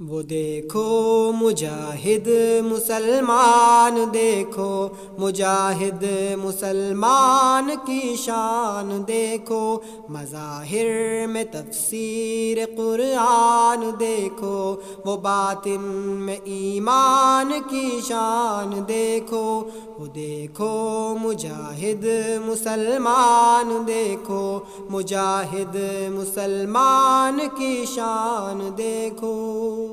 وہ دیکھو مجاہد مسلمان، دیکھو مجاہد مسلمان کی شان، دیکھو مظاہر میں تفسیر قرآن، دیکھو وہ باطن میں ایمان کی شان، دیکھو وہ دیکھو مجاہد مسلمان، دیکھو مجاہد مسلمان کی شان، دیکھو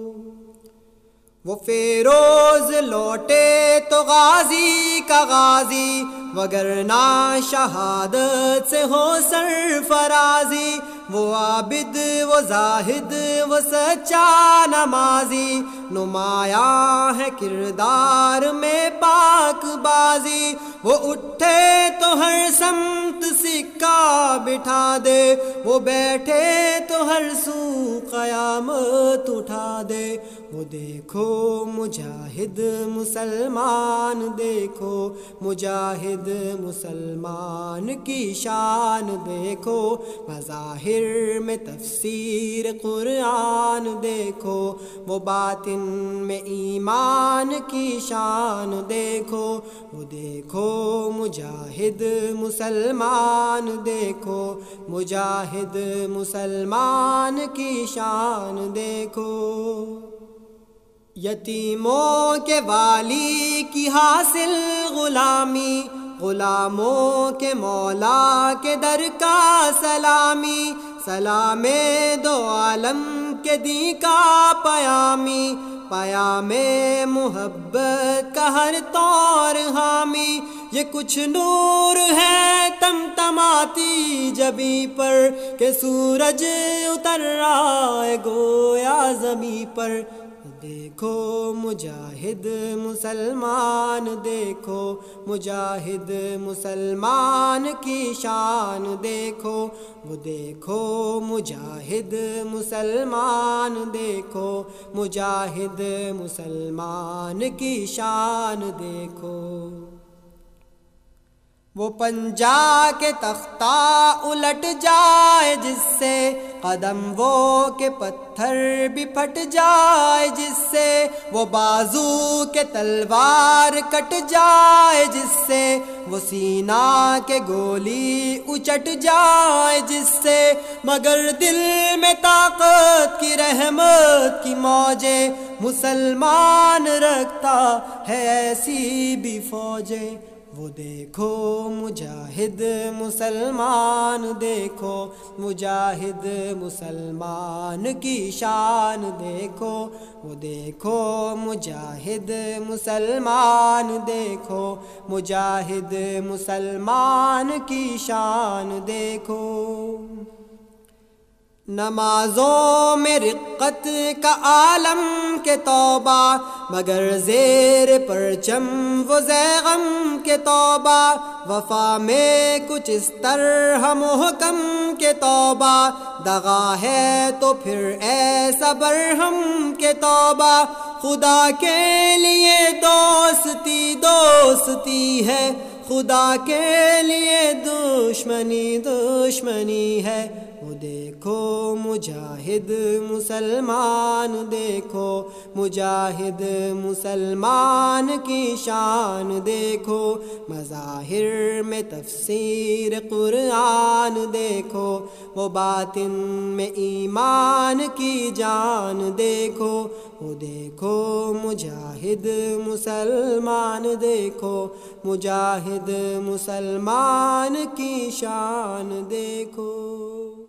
وہ فیروز لوٹے تو غازی کا غازی وگرنا شہادت سے ہو سر فرازی وہ عابد، وہ زاہد، وہ سچا نمازی، نمایاں ہے کردار میں پاک بازی۔ وہ اٹھے تو ہر سمت سکہ بٹھا دے۔ وہ بیٹھے تو ہر سو قیامت اٹھا دے۔ وہ دیکھو، مجاہد مسلمان، دیکھو، مجاہد مسلمان کی شان، دیکھو، مظاہر میں تفسیر قرآن، دیکھو، وہ باطن میں ایمان کی شان، دیکھو، وہ دیکھو، مجاہد مسلمان، دیکھو، مجاہد مسلمان کی شان، دیکھو۔ یتیموں کے والی کی حاصل، غلامی، غلاموں کے مولا کے در کا سلامی، سلام دو عالم کے دی کا پیامی، پیام محبت کا ہر طور حامی۔ یہ کچھ نور ہے تم تماتی جبی پر کہ سورج اتر رہا ہے گویا زمیں پر۔ دیکھو مجاہد مسلمان، دیکھو مجاہد مسلمان کی شان، دیکھو وہ دیکھو مجاہد مسلمان، دیکھو مجاہد مسلمان کی شان، دیکھو۔ وہ پنجا کے تختہ الٹ جائے، جس سے قدم وہ کے پتھر بھی پھٹ جائے، جس سے وہ بازو کے تلوار کٹ جائے، جس سے وہ سینہ کے گولی اچٹ جائے، جس سے مگر دل میں طاقت کی رحمت کی موجے مسلمان رکھتا ہے ایسی بھی فوجیں۔ وہ دیکھو مجاہد مسلمان، دیکھو مجاہد مسلمان کی شان، دیکھو وہ دیکھو مجاہد مسلمان، دیکھو مجاہد مسلمان کی شان، دیکھو نمازوں میں رقت کا عالم کے توبہ، مگر زیر پرچم وہ زیغم کے توبہ۔ وفا میں کچھ اس طرح محکم کے توبہ۔ دغا ہے تو پھر ایسا برہم کے توبہ۔ خدا کے لیے دوستی دوستی ہے۔ خدا کے لیے دشمنی دشمنی ہے۔ دیکھو مجاہد مسلمان، دیکھو مجاہد مسلمان کی شان، دیکھو مظاہر میں تفسیر قرآن، دیکھو وہ باطن میں ایمان کی جان، دیکھو وہ دیکھو مجاہد مسلمان، دیکھو مجاہد مسلمان کی شان، دیکھو۔